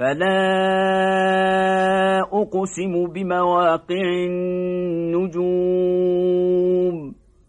فلا أقسم بمواقع